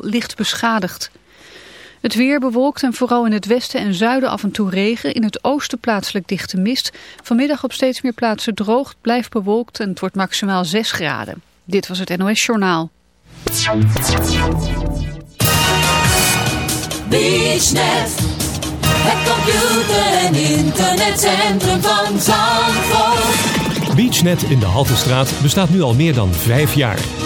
wel licht beschadigd. Het weer bewolkt en vooral in het westen en zuiden af en toe regen. In het oosten plaatselijk dichte mist. Vanmiddag op steeds meer plaatsen droog, blijft bewolkt en het wordt maximaal 6 graden. Dit was het NOS Journaal. BeachNet, het computer- en internetcentrum van Zandvoort. BeachNet in de Haltestraat bestaat nu al meer dan vijf jaar.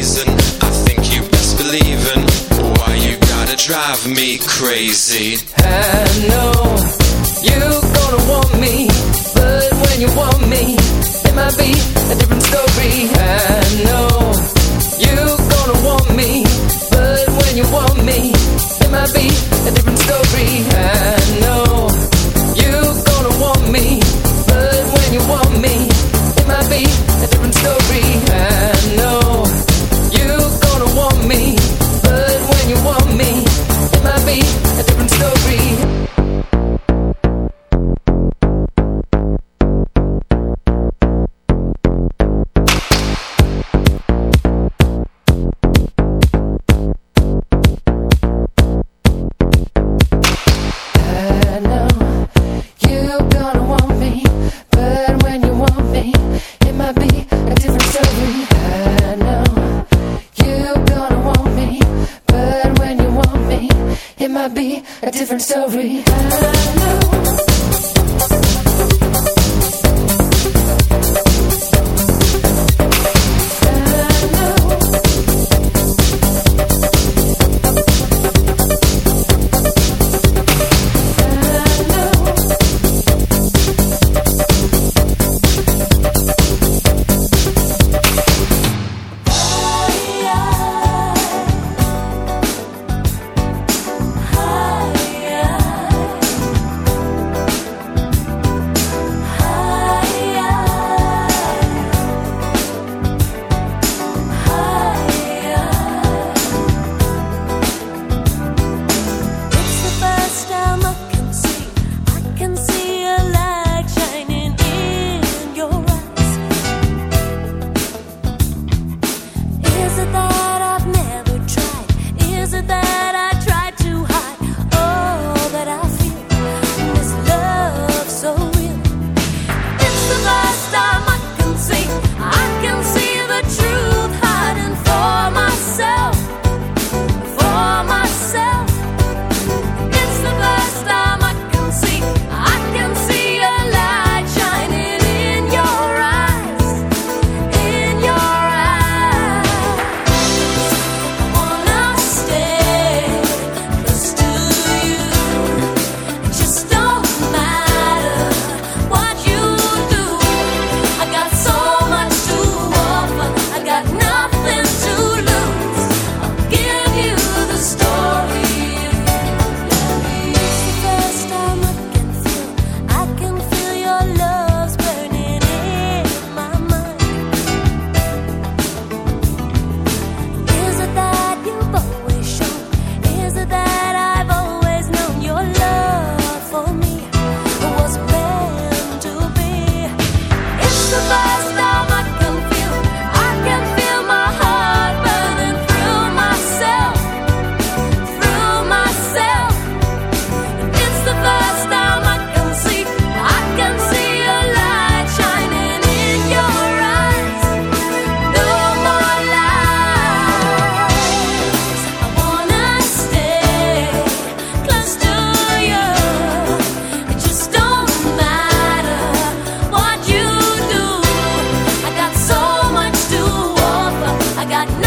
reason. I think you best believe in Why you gotta drive me crazy. I know you gonna want me But when you want me It might be a different story.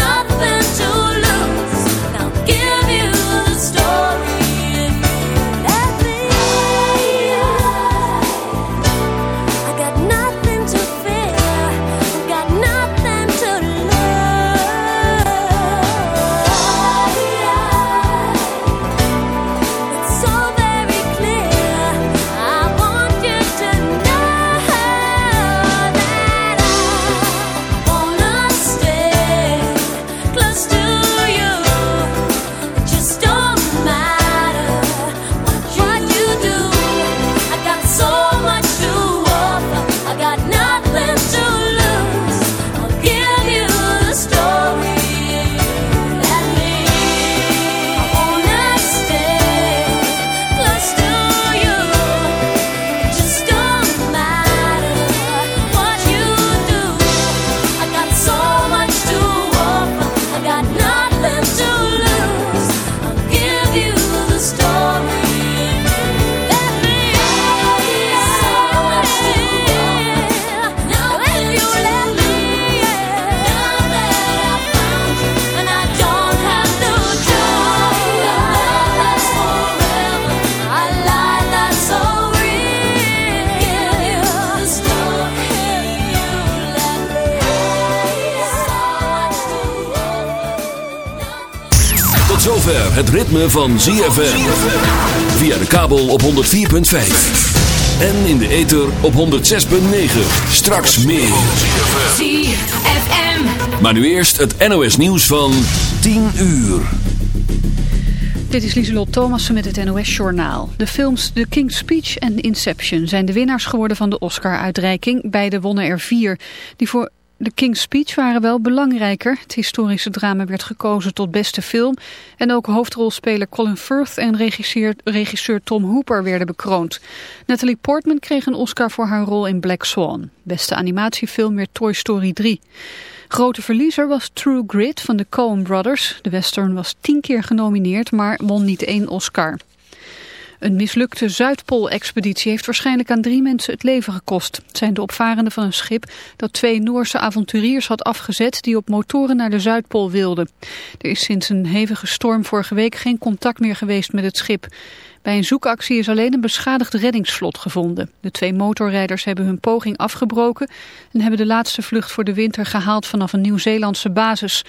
nothing. Ritme van ZFM. Via de kabel op 104.5. En in de ether op 106.9. Straks meer. ZFM. Maar nu eerst het NOS nieuws van 10 uur. Dit is Lieselot Thomassen met het NOS-journaal. De films The King's Speech en Inception zijn de winnaars geworden van de Oscar-uitreiking. Beide wonnen er vier. Die voor The King's Speech waren wel belangrijker. Het historische drama werd gekozen tot beste film. En ook hoofdrolspeler Colin Firth en regisseur, regisseur Tom Hooper werden bekroond. Natalie Portman kreeg een Oscar voor haar rol in Black Swan. Beste animatiefilm werd Toy Story 3. Grote verliezer was True Grit van de Coen Brothers. De western was tien keer genomineerd, maar won niet één Oscar. Een mislukte Zuidpool-expeditie heeft waarschijnlijk aan drie mensen het leven gekost. Het zijn de opvarenden van een schip dat twee Noorse avonturiers had afgezet die op motoren naar de Zuidpool wilden. Er is sinds een hevige storm vorige week geen contact meer geweest met het schip. Bij een zoekactie is alleen een beschadigd reddingsvlot gevonden. De twee motorrijders hebben hun poging afgebroken en hebben de laatste vlucht voor de winter gehaald vanaf een Nieuw-Zeelandse basis.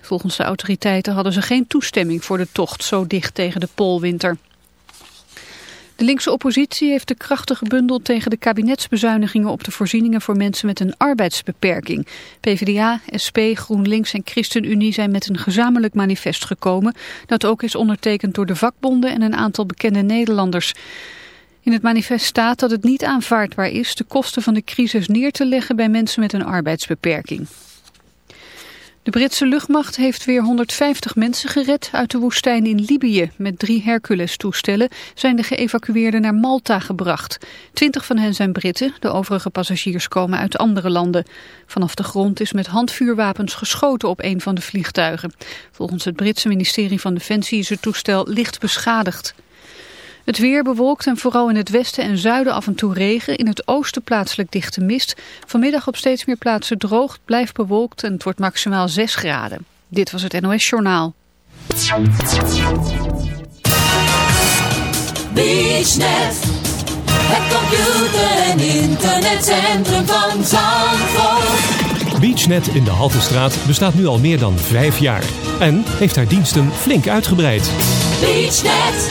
Volgens de autoriteiten hadden ze geen toestemming voor de tocht zo dicht tegen de poolwinter. De linkse oppositie heeft de krachten gebundeld tegen de kabinetsbezuinigingen op de voorzieningen voor mensen met een arbeidsbeperking. PvdA, SP, GroenLinks en ChristenUnie zijn met een gezamenlijk manifest gekomen dat ook is ondertekend door de vakbonden en een aantal bekende Nederlanders. In het manifest staat dat het niet aanvaardbaar is de kosten van de crisis neer te leggen bij mensen met een arbeidsbeperking. De Britse luchtmacht heeft weer 150 mensen gered uit de woestijn in Libië. Met drie Hercules-toestellen zijn de geëvacueerden naar Malta gebracht. Twintig van hen zijn Britten, de overige passagiers komen uit andere landen. Vanaf de grond is met handvuurwapens geschoten op een van de vliegtuigen. Volgens het Britse ministerie van Defensie is het toestel licht beschadigd. Het weer bewolkt en vooral in het westen en zuiden af en toe regen. In het oosten plaatselijk dichte mist. Vanmiddag op steeds meer plaatsen droog, blijft bewolkt en het wordt maximaal 6 graden. Dit was het NOS Journaal. BeachNet, het computer- en internetcentrum van Zandvoort. BeachNet in de Haltestraat bestaat nu al meer dan vijf jaar. En heeft haar diensten flink uitgebreid. BeachNet,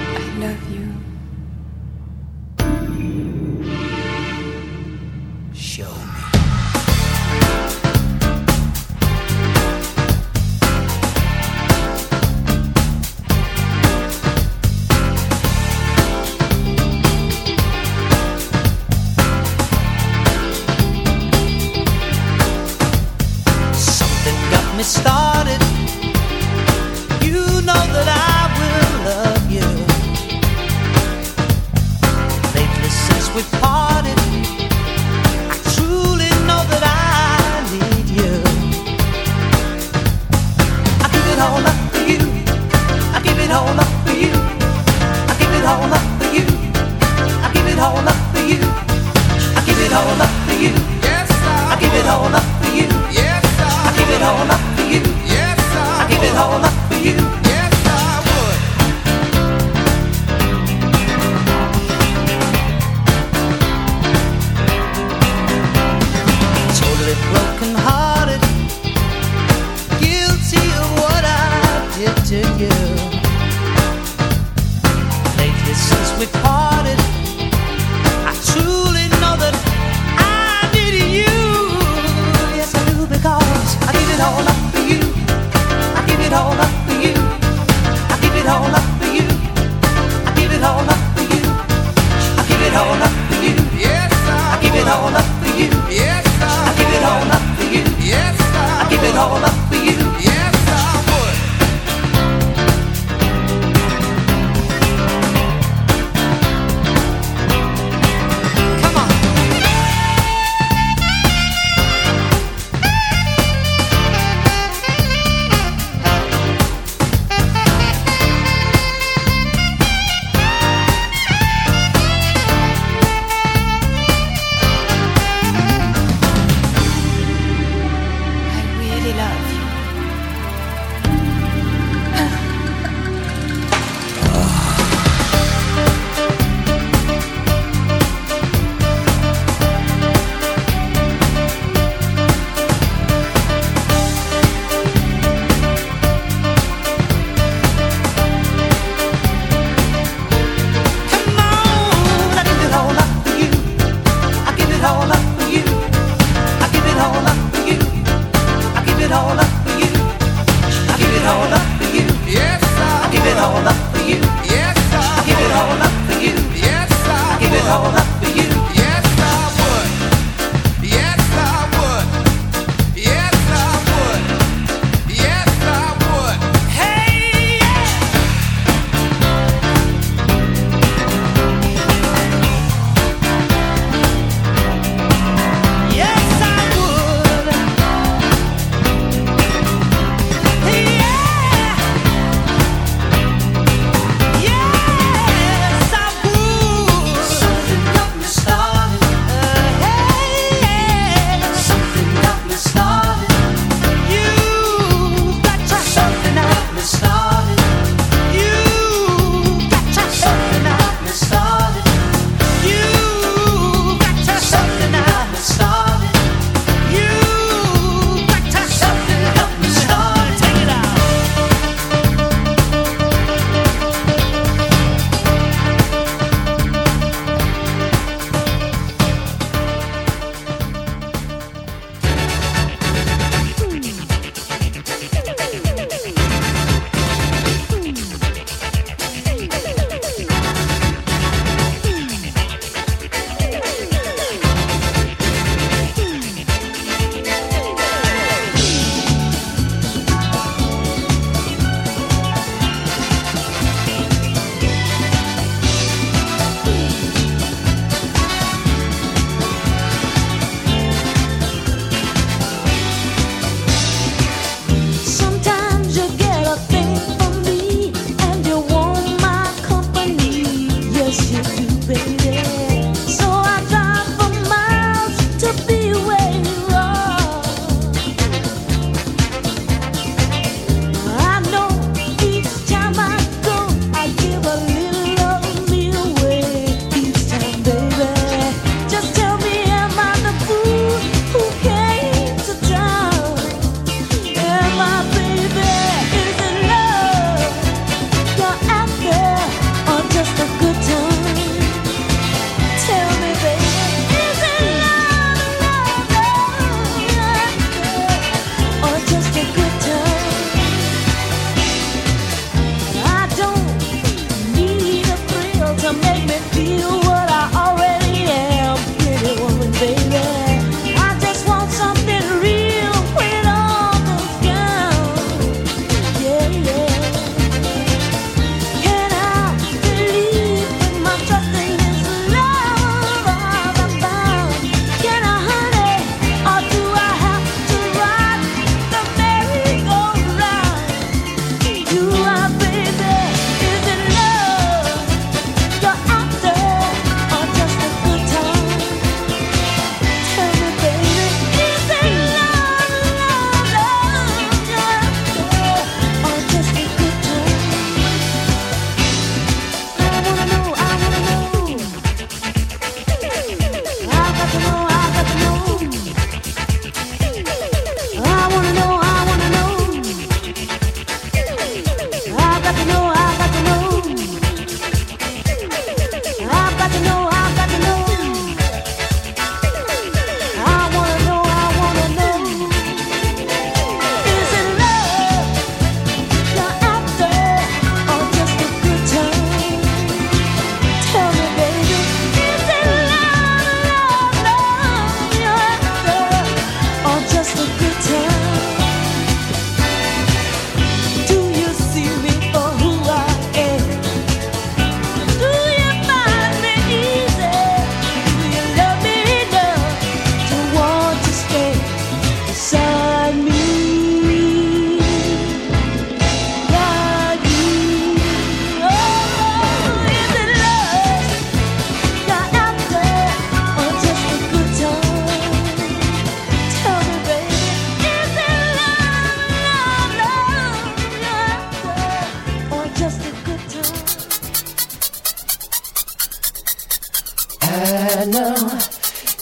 know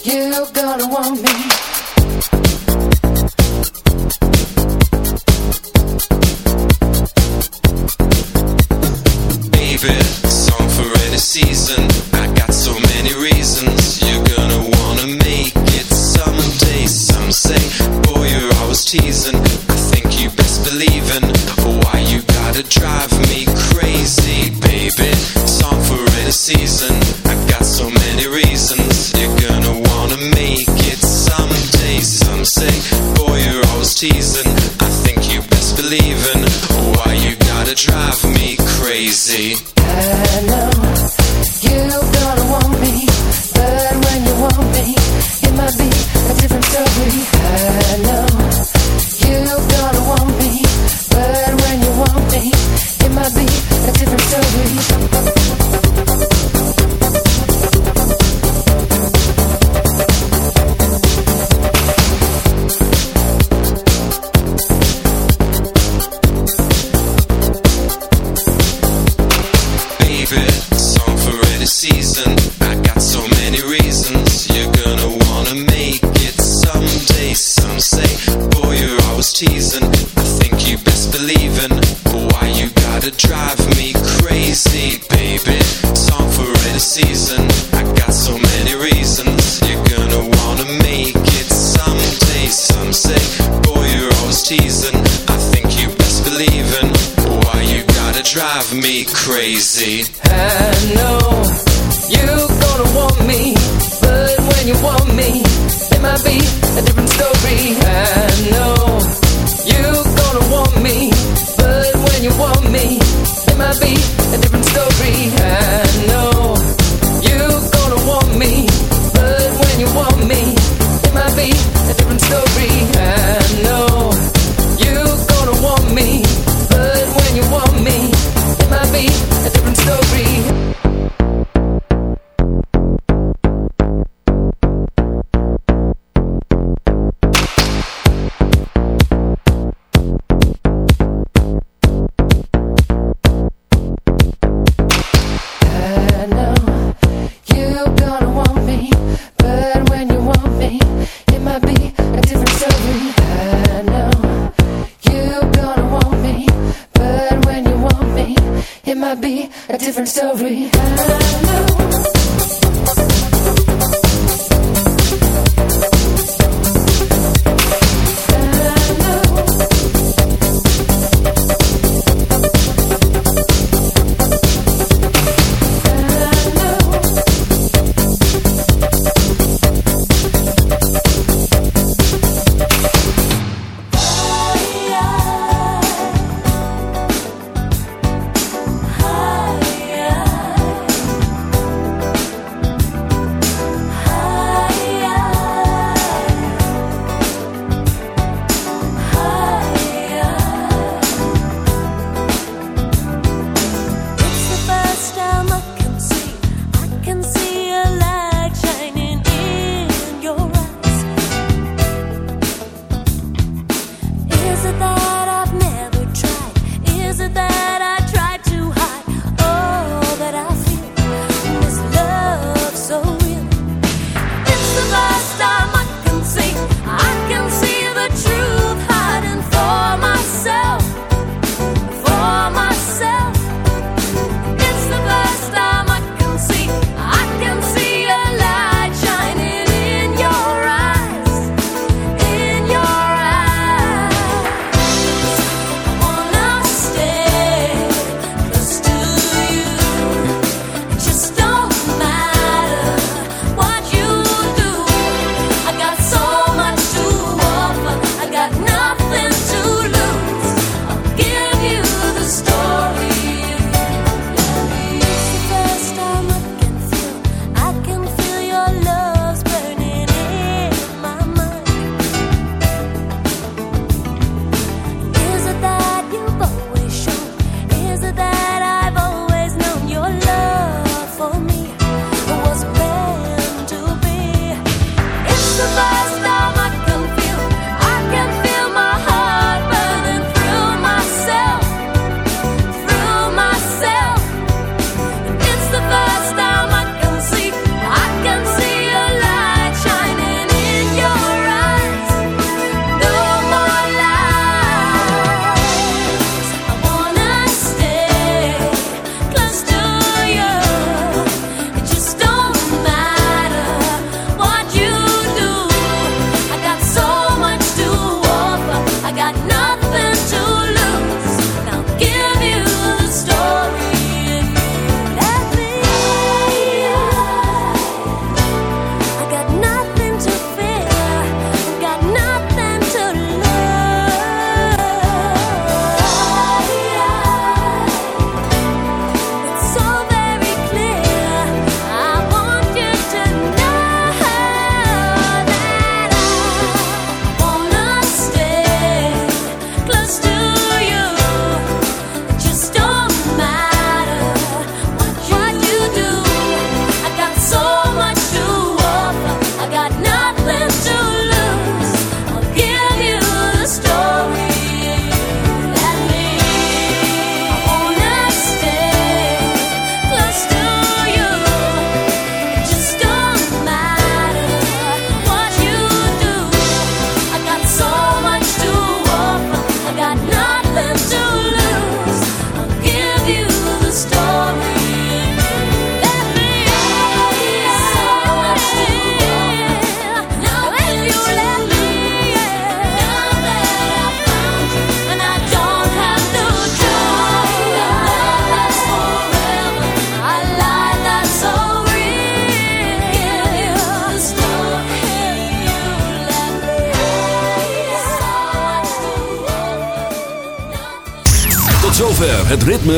you gonna want me.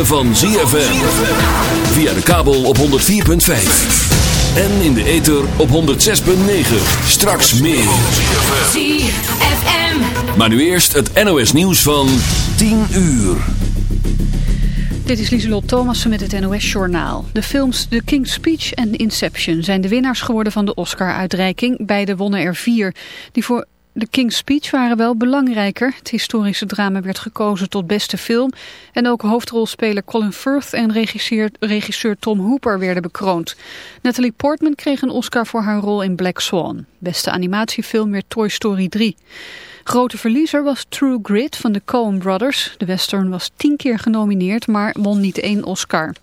Ritme van ZFM. Via de kabel op 104.5. En in de ether op 106.9. Straks meer. ZFM. Maar nu eerst het NOS nieuws van 10 uur. Dit is Lieselot Thomassen met het NOS-journaal. De films The King's Speech en Inception zijn de winnaars geworden van de Oscar-uitreiking. Beide wonnen er vier. Die voor The King's Speech waren wel belangrijker. Het historische drama werd gekozen tot beste film. En ook hoofdrolspeler Colin Firth en regisseur, regisseur Tom Hooper werden bekroond. Natalie Portman kreeg een Oscar voor haar rol in Black Swan. Beste animatiefilm werd Toy Story 3. Grote verliezer was True Grit van de Coen Brothers. De western was tien keer genomineerd, maar won niet één Oscar.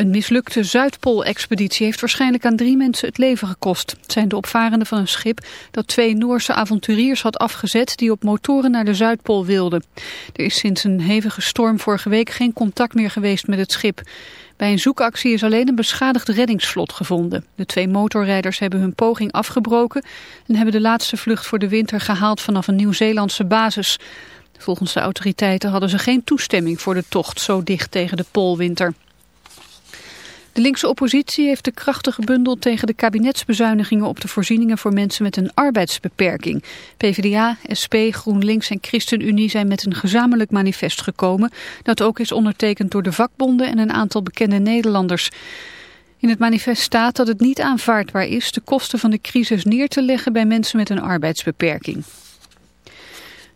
Een mislukte Zuidpool-expeditie heeft waarschijnlijk aan drie mensen het leven gekost. Het zijn de opvarenden van een schip dat twee Noorse avonturiers had afgezet die op motoren naar de Zuidpool wilden. Er is sinds een hevige storm vorige week geen contact meer geweest met het schip. Bij een zoekactie is alleen een beschadigd reddingsvlot gevonden. De twee motorrijders hebben hun poging afgebroken en hebben de laatste vlucht voor de winter gehaald vanaf een Nieuw-Zeelandse basis. Volgens de autoriteiten hadden ze geen toestemming voor de tocht zo dicht tegen de poolwinter. De linkse oppositie heeft de krachten gebundeld tegen de kabinetsbezuinigingen op de voorzieningen voor mensen met een arbeidsbeperking. PvdA, SP, GroenLinks en ChristenUnie zijn met een gezamenlijk manifest gekomen dat ook is ondertekend door de vakbonden en een aantal bekende Nederlanders. In het manifest staat dat het niet aanvaardbaar is de kosten van de crisis neer te leggen bij mensen met een arbeidsbeperking.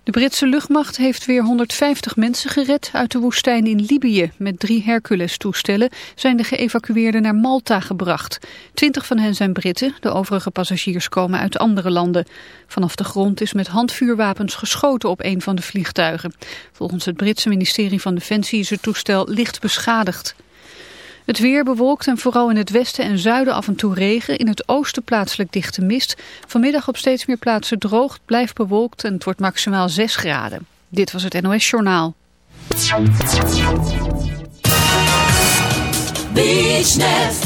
De Britse luchtmacht heeft weer 150 mensen gered uit de woestijn in Libië. Met drie Hercules-toestellen zijn de geëvacueerden naar Malta gebracht. Twintig van hen zijn Britten, de overige passagiers komen uit andere landen. Vanaf de grond is met handvuurwapens geschoten op een van de vliegtuigen. Volgens het Britse ministerie van Defensie is het toestel licht beschadigd. Het weer bewolkt en vooral in het westen en zuiden af en toe regen. In het oosten plaatselijk dichte mist. Vanmiddag op steeds meer plaatsen droog, blijft bewolkt en het wordt maximaal 6 graden. Dit was het NOS Journaal. BeachNet.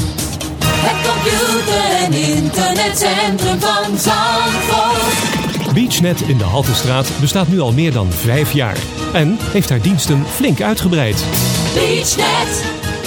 Het computer- en internetcentrum van Zandvoort. BeachNet in de Haltestraat bestaat nu al meer dan vijf jaar. En heeft haar diensten flink uitgebreid. BeachNet.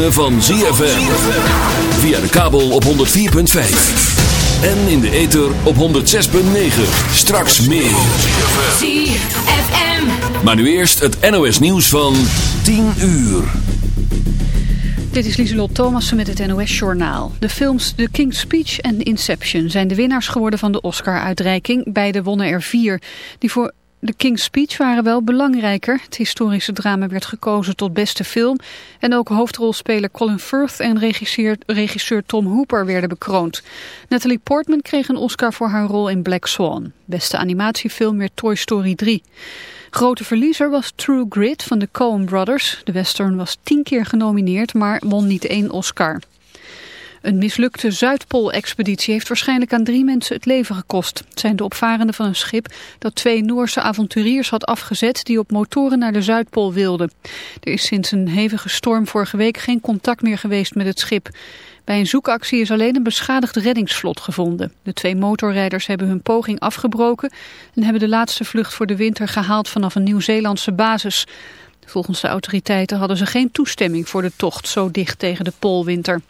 Ritme van ZFM. Via de kabel op 104.5. En in de ether op 106.9. Straks meer. ZFM. Maar nu eerst het NOS nieuws van 10 uur. Dit is Lieselot Thomassen met het NOS-journaal. De films The King's Speech en Inception zijn de winnaars geworden van de Oscar-uitreiking. Beide wonnen er vier. Die voor The King's Speech waren wel belangrijker. Het historische drama werd gekozen tot beste film. En ook hoofdrolspeler Colin Firth en regisseur, regisseur Tom Hooper werden bekroond. Natalie Portman kreeg een Oscar voor haar rol in Black Swan. Beste animatiefilm werd Toy Story 3. Grote verliezer was True Grit van de Coen Brothers. De western was tien keer genomineerd, maar won niet één Oscar. Een mislukte Zuidpool-expeditie heeft waarschijnlijk aan drie mensen het leven gekost. Het zijn de opvarenden van een schip dat twee Noorse avonturiers had afgezet die op motoren naar de Zuidpool wilden. Er is sinds een hevige storm vorige week geen contact meer geweest met het schip. Bij een zoekactie is alleen een beschadigd reddingsvlot gevonden. De twee motorrijders hebben hun poging afgebroken en hebben de laatste vlucht voor de winter gehaald vanaf een Nieuw-Zeelandse basis. Volgens de autoriteiten hadden ze geen toestemming voor de tocht zo dicht tegen de poolwinter.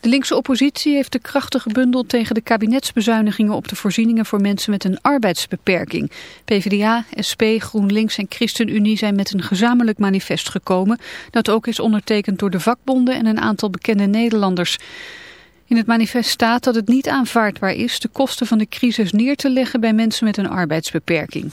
De linkse oppositie heeft de krachten gebundeld tegen de kabinetsbezuinigingen op de voorzieningen voor mensen met een arbeidsbeperking. PvdA, SP, GroenLinks en ChristenUnie zijn met een gezamenlijk manifest gekomen dat ook is ondertekend door de vakbonden en een aantal bekende Nederlanders. In het manifest staat dat het niet aanvaardbaar is de kosten van de crisis neer te leggen bij mensen met een arbeidsbeperking.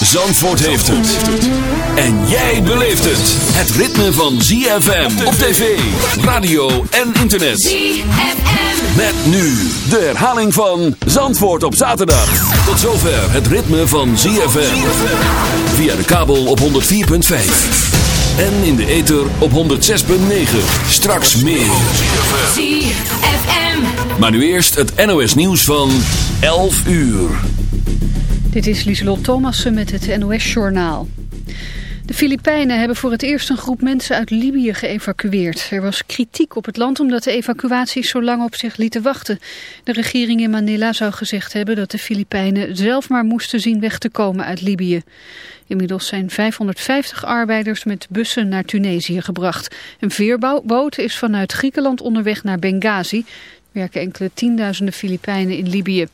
Zandvoort heeft het. En jij beleeft het. Het ritme van ZFM op tv, radio en internet. ZFM. Met nu de herhaling van Zandvoort op zaterdag. Tot zover het ritme van ZFM. Via de kabel op 104.5. En in de ether op 106.9. Straks meer. ZFM. Maar nu eerst het NOS nieuws van 11 uur. Dit is Lieselot Thomassen met het NOS-journaal. De Filipijnen hebben voor het eerst een groep mensen uit Libië geëvacueerd. Er was kritiek op het land omdat de evacuaties zo lang op zich lieten wachten. De regering in Manila zou gezegd hebben dat de Filipijnen zelf maar moesten zien weg te komen uit Libië. Inmiddels zijn 550 arbeiders met bussen naar Tunesië gebracht. Een veerboot is vanuit Griekenland onderweg naar Benghazi werken enkele tienduizenden Filipijnen in Libië.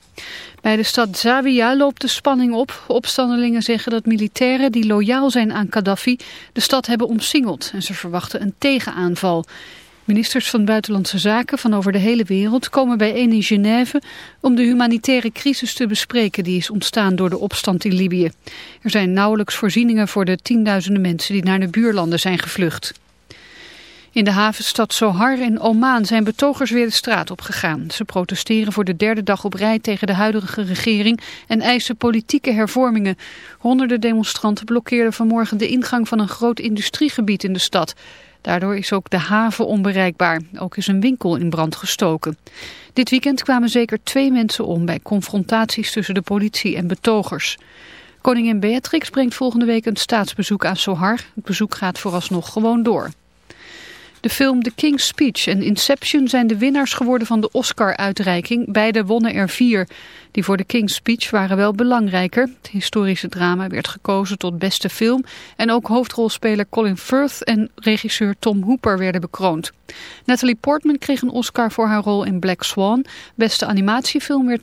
Bij de stad Zawiya loopt de spanning op. Opstandelingen zeggen dat militairen die loyaal zijn aan Gaddafi de stad hebben omsingeld en ze verwachten een tegenaanval. Ministers van Buitenlandse Zaken van over de hele wereld komen bijeen in Genève om de humanitaire crisis te bespreken die is ontstaan door de opstand in Libië. Er zijn nauwelijks voorzieningen voor de tienduizenden mensen die naar de buurlanden zijn gevlucht. In de havenstad Sohar in Oman zijn betogers weer de straat op gegaan. Ze protesteren voor de derde dag op rij tegen de huidige regering en eisen politieke hervormingen. Honderden demonstranten blokkeerden vanmorgen de ingang van een groot industriegebied in de stad. Daardoor is ook de haven onbereikbaar. Ook is een winkel in brand gestoken. Dit weekend kwamen zeker twee mensen om bij confrontaties tussen de politie en betogers. Koningin Beatrix brengt volgende week een staatsbezoek aan Sohar. Het bezoek gaat vooralsnog gewoon door. De film The King's Speech en Inception zijn de winnaars geworden van de Oscar-uitreiking. Beide wonnen er vier. Die voor The King's Speech waren wel belangrijker. Het historische drama werd gekozen tot beste film. En ook hoofdrolspeler Colin Firth en regisseur Tom Hooper werden bekroond. Natalie Portman kreeg een Oscar voor haar rol in Black Swan. Beste animatiefilm werd